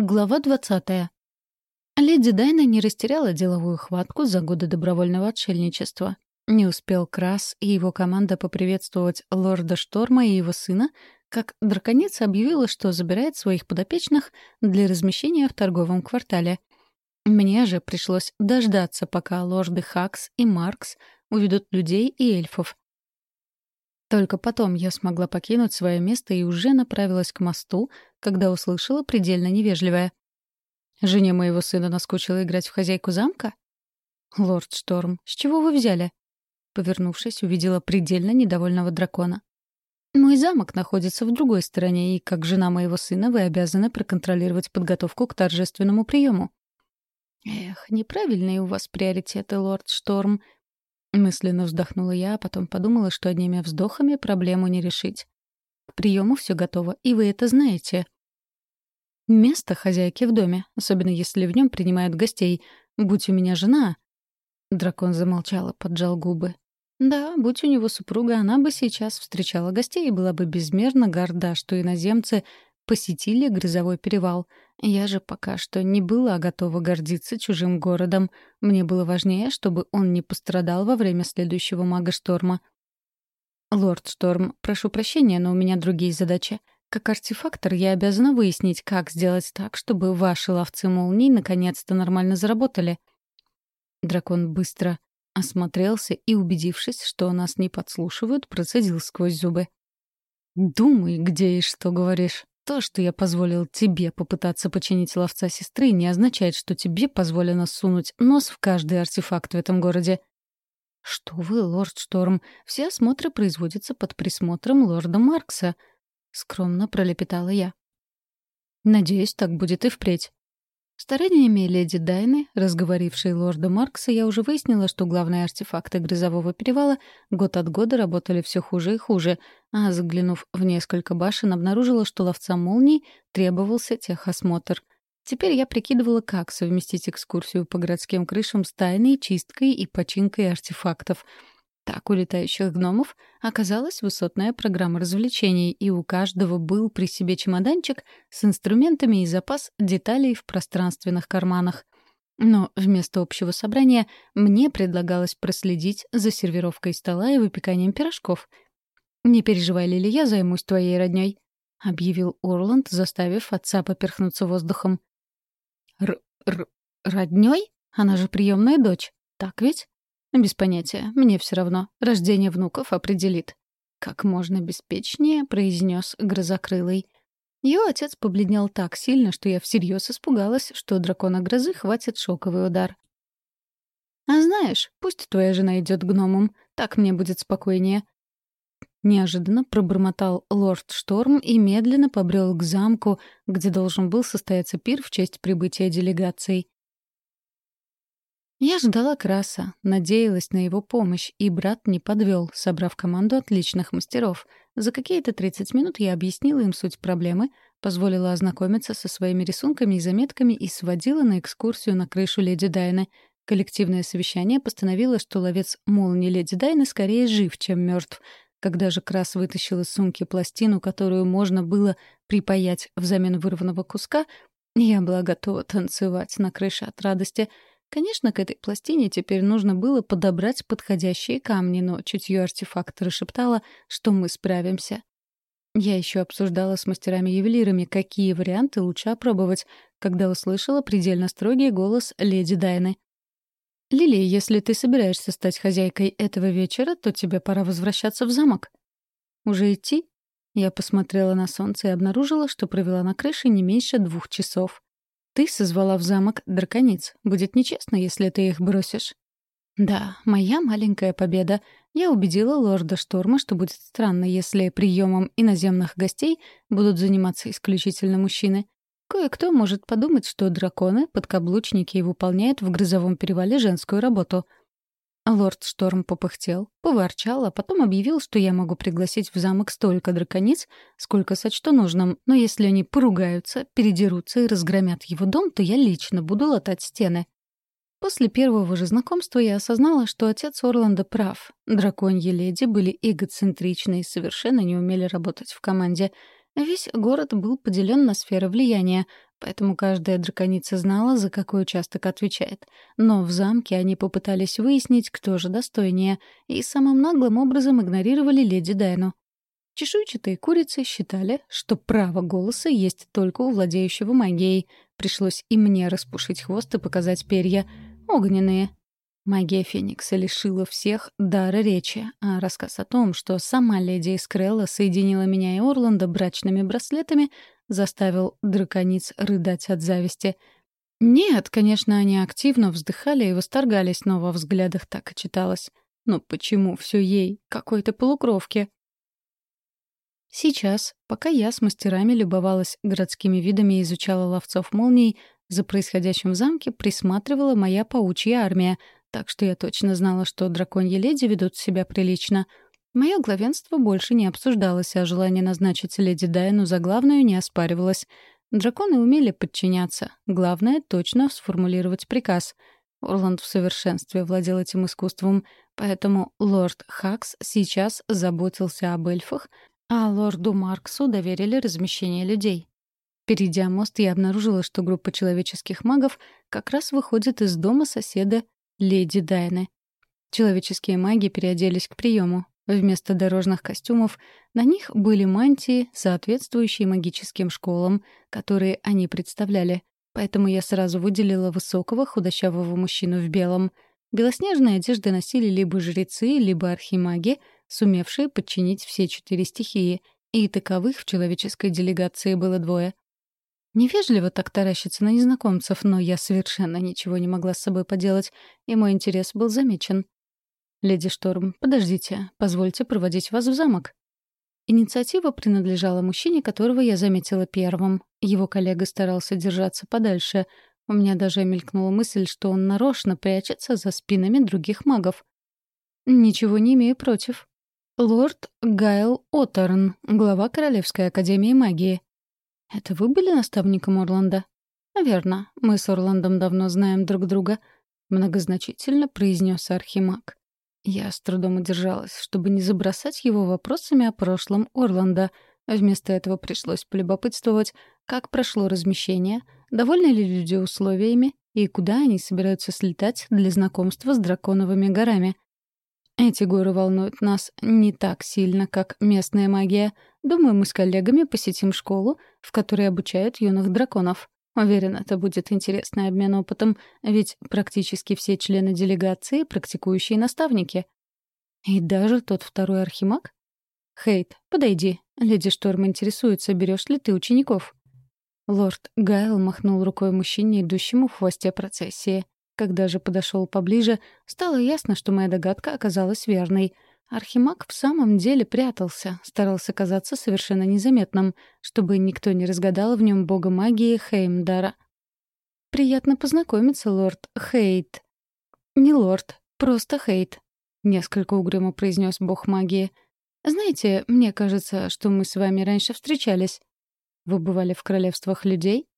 Глава 20. Леди Дайна не растеряла деловую хватку за годы добровольного отшельничества. Не успел Крас и его команда поприветствовать лорда Шторма и его сына, как драконица объявила, что забирает своих подопечных для размещения в торговом квартале. Мне же пришлось дождаться, пока лорды Хакс и Маркс уведут людей и эльфов. Только потом я смогла покинуть свое место и уже направилась к мосту, когда услышала предельно невежливое. «Жене моего сына наскучило играть в хозяйку замка?» «Лорд Шторм, с чего вы взяли?» Повернувшись, увидела предельно недовольного дракона. «Мой замок находится в другой стороне, и как жена моего сына вы обязаны проконтролировать подготовку к торжественному приему». «Эх, неправильные у вас приоритеты, лорд Шторм», Мысленно вздохнула я, а потом подумала, что одними вздохами проблему не решить. К приему все готово, и вы это знаете. Место хозяйки в доме, особенно если в нем принимают гостей. Будь у меня жена... Дракон замолчал и поджал губы. Да, будь у него супруга, она бы сейчас встречала гостей и была бы безмерно горда, что иноземцы посетили грозовой перевал. Я же пока что не была готова гордиться чужим городом. Мне было важнее, чтобы он не пострадал во время следующего мага-шторма. «Лорд Шторм, прошу прощения, но у меня другие задачи. Как артефактор я обязана выяснить, как сделать так, чтобы ваши ловцы молний наконец-то нормально заработали». Дракон быстро осмотрелся и, убедившись, что нас не подслушивают, процедил сквозь зубы. «Думай, где и что говоришь». То, что я позволил тебе попытаться починить ловца сестры, не означает, что тебе позволено сунуть нос в каждый артефакт в этом городе. Что вы, лорд Шторм, все осмотры производятся под присмотром лорда Маркса, скромно пролепетала я. Надеюсь, так будет и впредь. Стараниями леди Дайны, разговорившей лорда Маркса, я уже выяснила, что главные артефакты Грозового перевала год от года работали все хуже и хуже, а, заглянув в несколько башен, обнаружила, что ловцам молний требовался техосмотр. Теперь я прикидывала, как совместить экскурсию по городским крышам с тайной чисткой и починкой артефактов — так у летающих гномов оказалась высотная программа развлечений, и у каждого был при себе чемоданчик с инструментами и запас деталей в пространственных карманах. Но вместо общего собрания мне предлагалось проследить за сервировкой стола и выпеканием пирожков. «Не переживай, Лили, я займусь твоей роднёй», — объявил Орланд, заставив отца поперхнуться воздухом. «Р-р... роднёй? Она же приемная дочь, так ведь?» Без понятия. Мне все равно. Рождение внуков определит. Как можно беспечнее, произнес грозокрылый. Ее отец побледнел так сильно, что я всерьез испугалась, что дракона грозы хватит шоковый удар. «А знаешь, пусть твоя жена идет гномом, так мне будет спокойнее». Неожиданно пробормотал лорд Шторм и медленно побрел к замку, где должен был состояться пир в честь прибытия делегаций. Я ждала Краса, надеялась на его помощь, и брат не подвел, собрав команду отличных мастеров. За какие-то 30 минут я объяснила им суть проблемы, позволила ознакомиться со своими рисунками и заметками и сводила на экскурсию на крышу леди Дайны. Коллективное совещание постановило, что ловец молнии леди Дайны скорее жив, чем мертв. Когда же Крас вытащил из сумки пластину, которую можно было припаять взамен вырванного куска, я была готова танцевать на крыше от радости — Конечно, к этой пластине теперь нужно было подобрать подходящие камни, но чутье артефактора шептало, что мы справимся. Я еще обсуждала с мастерами-ювелирами, какие варианты лучше опробовать, когда услышала предельно строгий голос леди Дайны. «Лили, если ты собираешься стать хозяйкой этого вечера, то тебе пора возвращаться в замок». «Уже идти?» Я посмотрела на солнце и обнаружила, что провела на крыше не меньше двух часов. Ты созвала в замок дракониц. Будет нечестно, если ты их бросишь. Да, моя маленькая победа. Я убедила лорда Шторма, что будет странно, если приемом иноземных гостей будут заниматься исключительно мужчины. Кое-кто может подумать, что драконы, подкаблучники и выполняют в грозовом перевале женскую работу — Лорд Шторм попыхтел, поворчал, а потом объявил, что я могу пригласить в замок столько дракониц, сколько сочту нужным, но если они поругаются, передерутся и разгромят его дом, то я лично буду латать стены. После первого же знакомства я осознала, что отец Орланда прав. Драконьи леди были эгоцентричны и совершенно не умели работать в команде. Весь город был поделен на сферы влияния, поэтому каждая драконица знала, за какой участок отвечает. Но в замке они попытались выяснить, кто же достойнее, и самым наглым образом игнорировали леди Дайну. Чешуйчатые курицы считали, что право голоса есть только у владеющего магией. Пришлось и мне распушить хвост и показать перья. Огненные. Магия Феникса лишила всех дара речи, а рассказ о том, что сама леди Искрелла соединила меня и Орланда брачными браслетами, заставил дракониц рыдать от зависти. Нет, конечно, они активно вздыхали и восторгались, но во взглядах так и читалось. Но почему все ей, какой-то полукровке? Сейчас, пока я с мастерами любовалась городскими видами и изучала ловцов молний, за происходящим в замке присматривала моя паучья армия, так что я точно знала, что драконьи леди ведут себя прилично. Мое главенство больше не обсуждалось, а желание назначить леди Дайну за главную не оспаривалось. Драконы умели подчиняться. Главное — точно сформулировать приказ. Орланд в совершенстве владел этим искусством, поэтому лорд Хакс сейчас заботился об эльфах, а лорду Марксу доверили размещение людей. Перейдя мост, я обнаружила, что группа человеческих магов как раз выходит из дома соседа леди Дайны. Человеческие маги переоделись к приему. Вместо дорожных костюмов на них были мантии, соответствующие магическим школам, которые они представляли. Поэтому я сразу выделила высокого худощавого мужчину в белом. Белоснежные одежды носили либо жрецы, либо архимаги — сумевшие подчинить все четыре стихии, и таковых в человеческой делегации было двое. Невежливо так таращиться на незнакомцев, но я совершенно ничего не могла с собой поделать, и мой интерес был замечен. «Леди Шторм, подождите, позвольте проводить вас в замок». Инициатива принадлежала мужчине, которого я заметила первым. Его коллега старался держаться подальше. У меня даже мелькнула мысль, что он нарочно прячется за спинами других магов. «Ничего не имею против», Лорд Гайл Оттерн, глава Королевской академии магии. Это вы были наставником Орланда? Верно. Мы с Орландом давно знаем друг друга. Многозначительно произнес Архимаг. Я с трудом удержалась, чтобы не забросать его вопросами о прошлом Орланда. Вместо этого пришлось полюбопытствовать, как прошло размещение, довольны ли люди условиями и куда они собираются слетать для знакомства с драконовыми горами — эти горы волнуют нас не так сильно, как местная магия. Думаю, мы с коллегами посетим школу, в которой обучают юных драконов. Уверен, это будет интересный обмен опытом, ведь практически все члены делегации — практикующие наставники. И даже тот второй архимаг? Хейт, подойди. Леди Шторм интересуется, берешь ли ты учеников. Лорд Гайл махнул рукой мужчине, идущему в хвосте процессии. Когда же подошел поближе, стало ясно, что моя догадка оказалась верной. Архимаг в самом деле прятался, старался казаться совершенно незаметным, чтобы никто не разгадал в нем бога магии Хеймдара. «Приятно познакомиться, лорд Хейт». «Не лорд, просто Хейт», — несколько угрюмо произнес бог магии. «Знаете, мне кажется, что мы с вами раньше встречались. Вы бывали в королевствах людей?»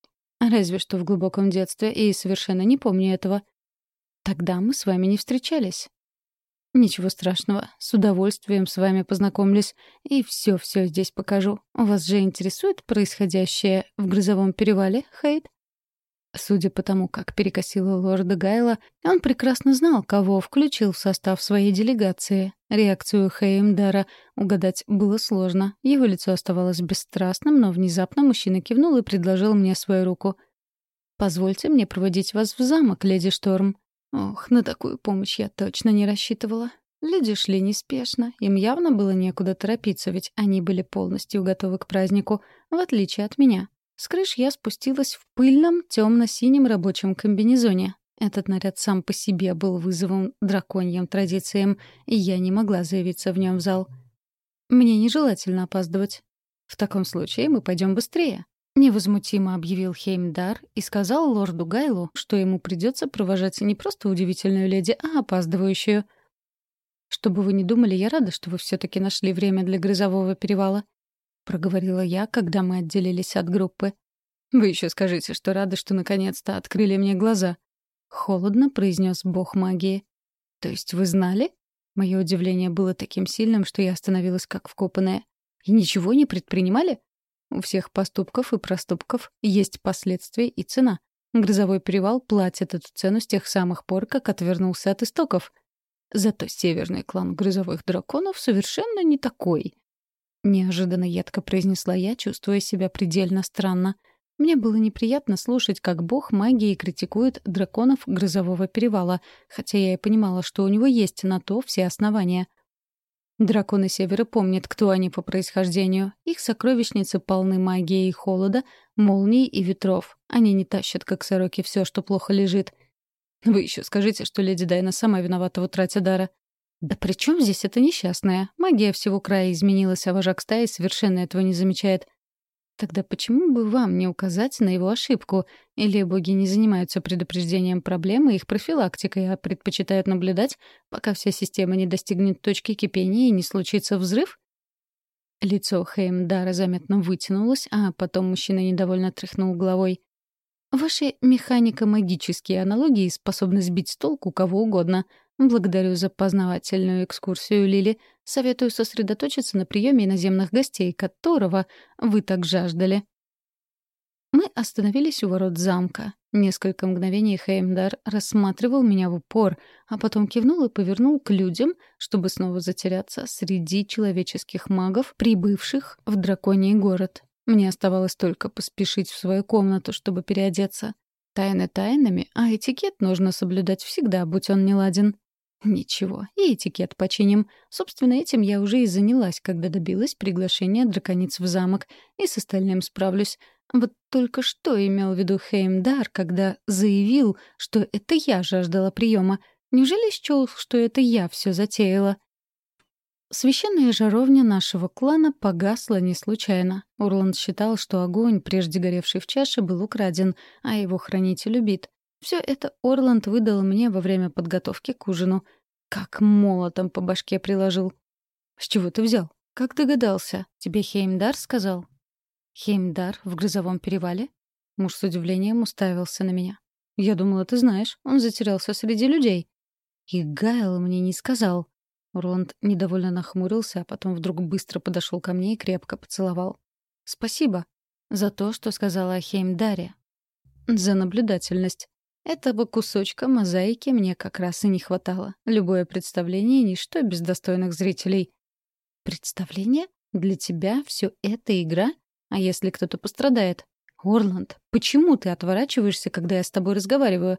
Разве что в глубоком детстве, и совершенно не помню этого. Тогда мы с вами не встречались. Ничего страшного. С удовольствием с вами познакомлюсь и все-все здесь покажу. Вас же интересует происходящее в Грозовом перевале, Хейт? Судя по тому, как перекосило лорда Гайла, он прекрасно знал, кого включил в состав своей делегации. Реакцию Хеймдара угадать было сложно. Его лицо оставалось бесстрастным, но внезапно мужчина кивнул и предложил мне свою руку. «Позвольте мне проводить вас в замок, леди Шторм». Ох, на такую помощь я точно не рассчитывала. Люди шли неспешно, им явно было некуда торопиться, ведь они были полностью готовы к празднику, в отличие от меня. С крыш я спустилась в пыльном темно-синем рабочем комбинезоне. Этот наряд сам по себе был вызовом драконьим традициям, и я не могла заявиться в нем в зал. Мне нежелательно опаздывать. В таком случае мы пойдем быстрее. Невозмутимо объявил Хеймдар и сказал лорду Гайлу, что ему придется провожать не просто удивительную леди, а опаздывающую. «Чтобы вы не думали, я рада, что вы все-таки нашли время для грозового перевала», — проговорила я, когда мы отделились от группы. «Вы еще скажите, что рады, что наконец-то открыли мне глаза», — холодно произнес бог магии. «То есть вы знали?» Мое удивление было таким сильным, что я остановилась как вкопанная. «И ничего не предпринимали?» У всех поступков и проступков есть последствия и цена. Грозовой перевал платит эту цену с тех самых пор, как отвернулся от истоков. Зато северный клан грозовых драконов совершенно не такой. Неожиданно едко произнесла я, чувствуя себя предельно странно. Мне было неприятно слушать, как бог магии критикует драконов грозового перевала, хотя я и понимала, что у него есть на то все основания — Драконы Севера помнят, кто они по происхождению. Их сокровищницы полны магии и холода, молний и ветров. Они не тащат, как сороки, все, что плохо лежит. Вы еще скажите, что леди Дайна сама виновата в утрате дара. Да при чем здесь эта несчастная? Магия всего края изменилась, а вожак стаи совершенно этого не замечает. Тогда почему бы вам не указать на его ошибку? Или боги не занимаются предупреждением проблемы и их профилактикой, а предпочитают наблюдать, пока вся система не достигнет точки кипения и не случится взрыв? Лицо Хеймдара заметно вытянулось, а потом мужчина недовольно тряхнул головой. Ваши механико-магические аналогии способны сбить с толку кого угодно. Благодарю за познавательную экскурсию, Лили. Советую сосредоточиться на приеме иноземных гостей, которого вы так жаждали. Мы остановились у ворот замка. Несколько мгновений Хеймдар рассматривал меня в упор, а потом кивнул и повернул к людям, чтобы снова затеряться среди человеческих магов, прибывших в драконий город. Мне оставалось только поспешить в свою комнату, чтобы переодеться. Тайны тайнами, а этикет нужно соблюдать всегда, будь он неладен. Ничего, и этикет починим. Собственно, этим я уже и занялась, когда добилась приглашения дракониц в замок, и с остальным справлюсь. Вот только что имел в виду Хеймдар, когда заявил, что это я жаждала приема. Неужели счел, что это я все затеяла? Священная жаровня нашего клана погасла не случайно. Урланд считал, что огонь, прежде горевший в чаше, был украден, а его хранитель убит. Все это Орланд выдал мне во время подготовки к ужину. Как молотом по башке приложил. «С чего ты взял? Как догадался? Тебе Хеймдар сказал?» «Хеймдар в грозовом перевале?» Муж с удивлением уставился на меня. «Я думала, ты знаешь. Он затерялся среди людей». «И Гайл мне не сказал», Роланд недовольно нахмурился, а потом вдруг быстро подошел ко мне и крепко поцеловал. «Спасибо за то, что сказала о Хеймдаре. За наблюдательность. Этого кусочка мозаики мне как раз и не хватало. Любое представление — ничто без достойных зрителей. Представление? Для тебя все это игра? А если кто-то пострадает? Орланд, почему ты отворачиваешься, когда я с тобой разговариваю?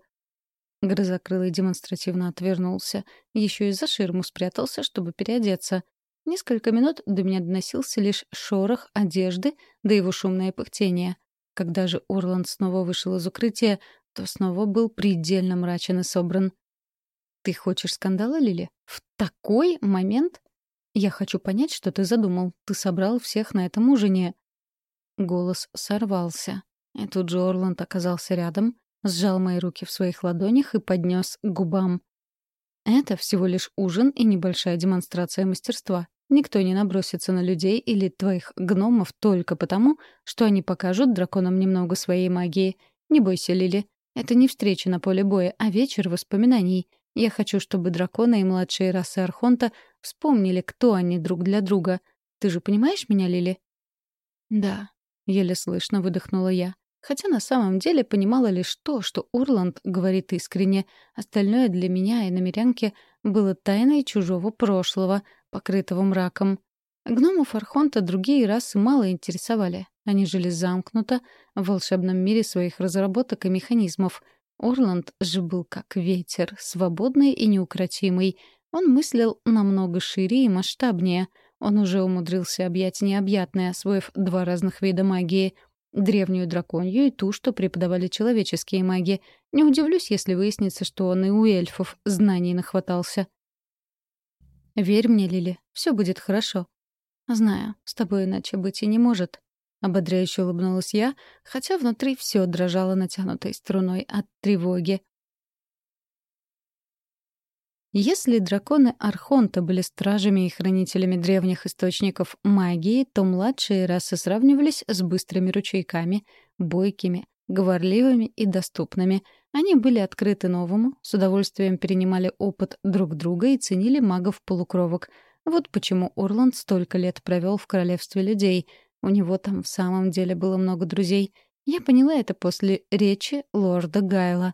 Грозокрылый демонстративно отвернулся. Еще и за ширму спрятался, чтобы переодеться. Несколько минут до меня доносился лишь шорох одежды, да его шумное пыхтение. Когда же Орланд снова вышел из укрытия, то снова был предельно мрачен и собран. «Ты хочешь скандала, Лили? В такой момент? Я хочу понять, что ты задумал. Ты собрал всех на этом ужине». Голос сорвался. И тут же Орланд оказался рядом, сжал мои руки в своих ладонях и поднес к губам. Это всего лишь ужин и небольшая демонстрация мастерства. Никто не набросится на людей или твоих гномов только потому, что они покажут драконам немного своей магии. Не бойся, Лили. Это не встреча на поле боя, а вечер воспоминаний. Я хочу, чтобы драконы и младшие расы Архонта вспомнили, кто они друг для друга. Ты же понимаешь меня, Лили? Да, еле слышно выдохнула я. Хотя на самом деле понимала лишь то, что Урланд говорит искренне. Остальное для меня и намерянки было тайной чужого прошлого, покрытого мраком. Гномов Архонта другие расы мало интересовали. Они жили замкнуто в волшебном мире своих разработок и механизмов. Орланд же был как ветер, свободный и неукротимый. Он мыслил намного шире и масштабнее. Он уже умудрился объять необъятное, освоив два разных вида магии — Древнюю драконью и ту, что преподавали человеческие маги. Не удивлюсь, если выяснится, что он и у эльфов знаний нахватался. «Верь мне, Лили, все будет хорошо». «Знаю, с тобой иначе быть и не может», — ободряюще улыбнулась я, хотя внутри все дрожало натянутой струной от тревоги. Если драконы Архонта были стражами и хранителями древних источников магии, то младшие расы сравнивались с быстрыми ручейками, бойкими, говорливыми и доступными. Они были открыты новому, с удовольствием перенимали опыт друг друга и ценили магов-полукровок. Вот почему Орланд столько лет провел в королевстве людей. У него там в самом деле было много друзей. Я поняла это после речи лорда Гайла.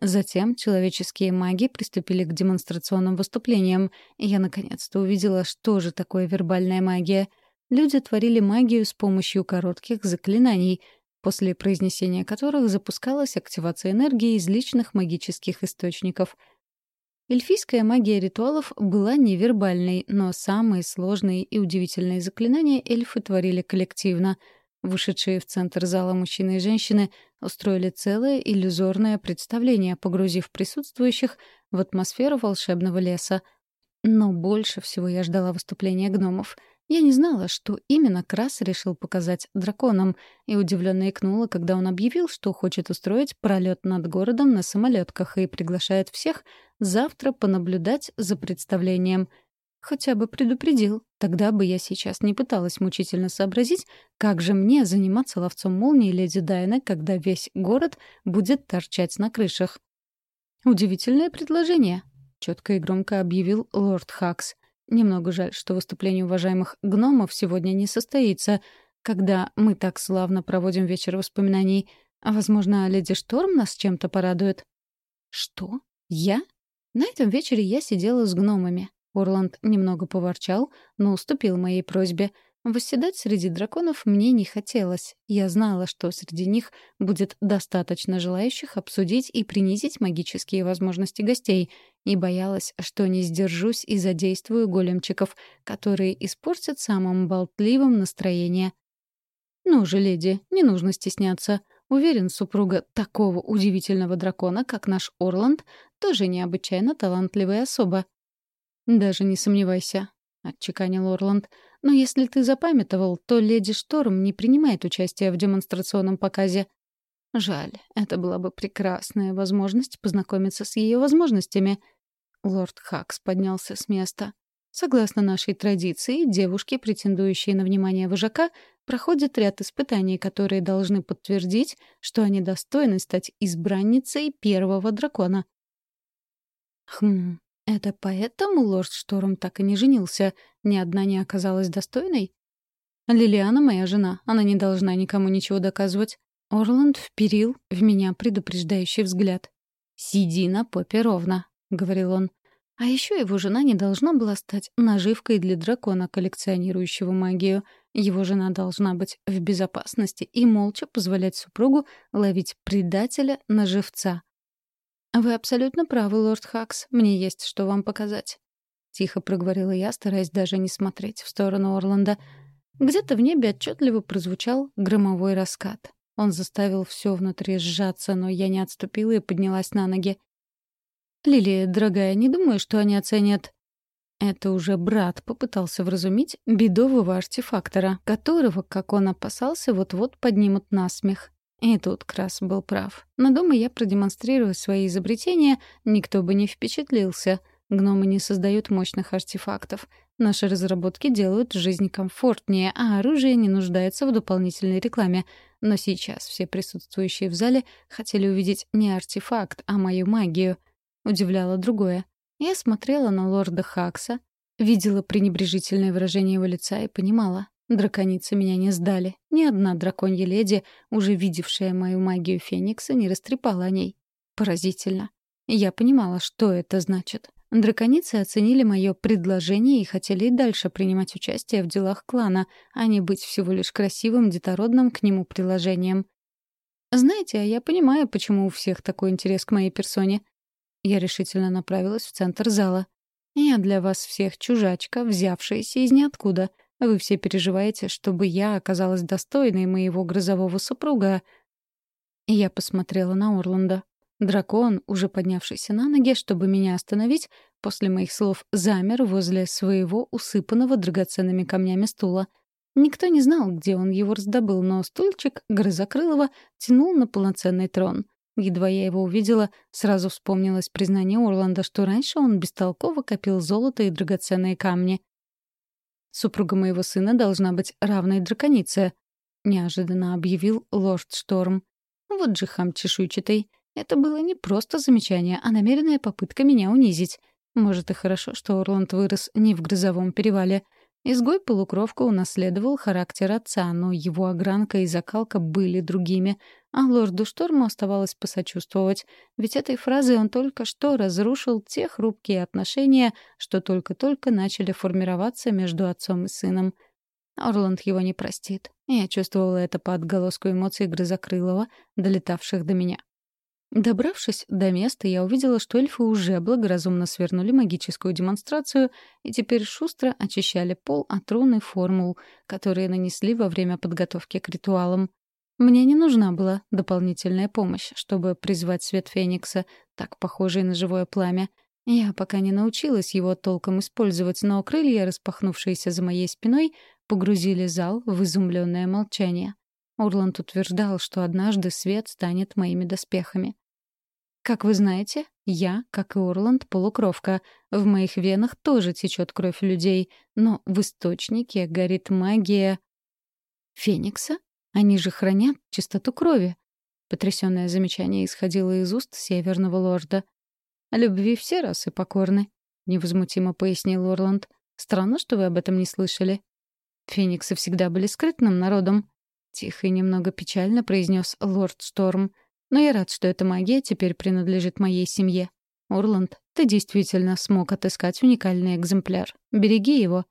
Затем человеческие маги приступили к демонстрационным выступлениям, и я наконец-то увидела, что же такое вербальная магия. Люди творили магию с помощью коротких заклинаний, после произнесения которых запускалась активация энергии из личных магических источников — Эльфийская магия ритуалов была невербальной, но самые сложные и удивительные заклинания эльфы творили коллективно. Вышедшие в центр зала мужчины и женщины устроили целое иллюзорное представление, погрузив присутствующих в атмосферу волшебного леса. Но больше всего я ждала выступления гномов — я не знала, что именно Крас решил показать драконам, и удивленно икнула, когда он объявил, что хочет устроить пролет над городом на самолетках и приглашает всех завтра понаблюдать за представлением. Хотя бы предупредил, тогда бы я сейчас не пыталась мучительно сообразить, как же мне заниматься ловцом молнии леди Дайна, когда весь город будет торчать на крышах. «Удивительное предложение», — четко и громко объявил лорд Хакс. Немного жаль, что выступление уважаемых гномов сегодня не состоится, когда мы так славно проводим вечер воспоминаний. А, возможно, леди Шторм нас чем-то порадует. Что? Я? На этом вечере я сидела с гномами. Орланд немного поворчал, но уступил моей просьбе — Восседать среди драконов мне не хотелось. Я знала, что среди них будет достаточно желающих обсудить и принизить магические возможности гостей, и боялась, что не сдержусь и задействую големчиков, которые испортят самым болтливым настроение. «Ну же, леди, не нужно стесняться. Уверен, супруга такого удивительного дракона, как наш Орланд, тоже необычайно талантливая особа». «Даже не сомневайся», — отчеканил Орланд. «Но если ты запамятовал, то леди Шторм не принимает участия в демонстрационном показе». «Жаль, это была бы прекрасная возможность познакомиться с ее возможностями». Лорд Хакс поднялся с места. Согласно нашей традиции, девушки, претендующие на внимание вожака, проходят ряд испытаний, которые должны подтвердить, что они достойны стать избранницей первого дракона. Хм, это поэтому лорд Шторм так и не женился? Ни одна не оказалась достойной? Лилиана моя жена, она не должна никому ничего доказывать. Орланд вперил в меня предупреждающий взгляд. «Сиди на попе ровно», — говорил он. А еще его жена не должна была стать наживкой для дракона, коллекционирующего магию. Его жена должна быть в безопасности и молча позволять супругу ловить предателя на живца. «Вы абсолютно правы, лорд Хакс. Мне есть что вам показать». Тихо проговорила я, стараясь даже не смотреть в сторону Орланда. Где-то в небе отчетливо прозвучал громовой раскат. Он заставил все внутри сжаться, но я не отступила и поднялась на ноги. «Лилия, дорогая, не думаю, что они оценят...» Это уже брат попытался вразумить бедового артефактора, которого, как он опасался, вот-вот поднимут на смех. И тут Крас был прав. На дома я продемонстрирую свои изобретения, никто бы не впечатлился. Гномы не создают мощных артефактов. Наши разработки делают жизнь комфортнее, а оружие не нуждается в дополнительной рекламе. Но сейчас все присутствующие в зале хотели увидеть не артефакт, а мою магию. Удивляло другое. Я смотрела на лорда Хакса, видела пренебрежительное выражение его лица и понимала, Драконицы меня не сдали. Ни одна драконья леди, уже видевшая мою магию Феникса, не растрепала о ней. Поразительно. Я понимала, что это значит. Драконицы оценили мое предложение и хотели и дальше принимать участие в делах клана, а не быть всего лишь красивым детородным к нему приложением. Знаете, а я понимаю, почему у всех такой интерес к моей персоне. Я решительно направилась в центр зала. Я для вас всех чужачка, взявшаяся из ниоткуда — вы все переживаете, чтобы я оказалась достойной моего грозового супруга. И я посмотрела на Орланда. Дракон, уже поднявшийся на ноги, чтобы меня остановить, после моих слов замер возле своего усыпанного драгоценными камнями стула. Никто не знал, где он его раздобыл, но стульчик Грызокрылова тянул на полноценный трон. Едва я его увидела, сразу вспомнилось признание Орланда, что раньше он бестолково копил золото и драгоценные камни. Супруга моего сына должна быть равной драконице», — неожиданно объявил лорд Шторм. «Вот же хам чешуйчатый. Это было не просто замечание, а намеренная попытка меня унизить. Может, и хорошо, что Орланд вырос не в грозовом перевале. Изгой-полукровка унаследовал характер отца, но его огранка и закалка были другими, а лорду Шторму оставалось посочувствовать, ведь этой фразой он только что разрушил те хрупкие отношения, что только-только начали формироваться между отцом и сыном. Орланд его не простит. Я чувствовала это по отголоску эмоций Грызокрылова, долетавших до меня. Добравшись до места, я увидела, что эльфы уже благоразумно свернули магическую демонстрацию и теперь шустро очищали пол от рун и формул, которые нанесли во время подготовки к ритуалам. Мне не нужна была дополнительная помощь, чтобы призвать свет Феникса, так похожий на живое пламя. Я пока не научилась его толком использовать, но крылья, распахнувшиеся за моей спиной, погрузили зал в изумленное молчание. Орланд утверждал, что однажды свет станет моими доспехами. Как вы знаете, я, как и Орланд, полукровка. В моих венах тоже течет кровь людей, но в источнике горит магия... Феникса? Они же хранят чистоту крови. Потрясённое замечание исходило из уст северного лорда. «Любви все расы покорны», — невозмутимо пояснил Орланд. «Странно, что вы об этом не слышали. Фениксы всегда были скрытным народом. Тихо и немного печально произнес лорд Шторм. «Но я рад, что эта магия теперь принадлежит моей семье. Орланд, ты действительно смог отыскать уникальный экземпляр. Береги его».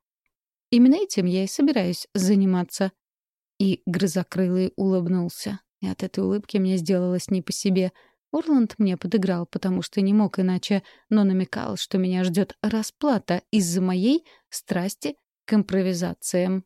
«Именно этим я и собираюсь заниматься». И грызокрылый улыбнулся. И от этой улыбки мне сделалось не по себе. Орланд мне подыграл, потому что не мог иначе, но намекал, что меня ждет расплата из-за моей страсти к импровизациям.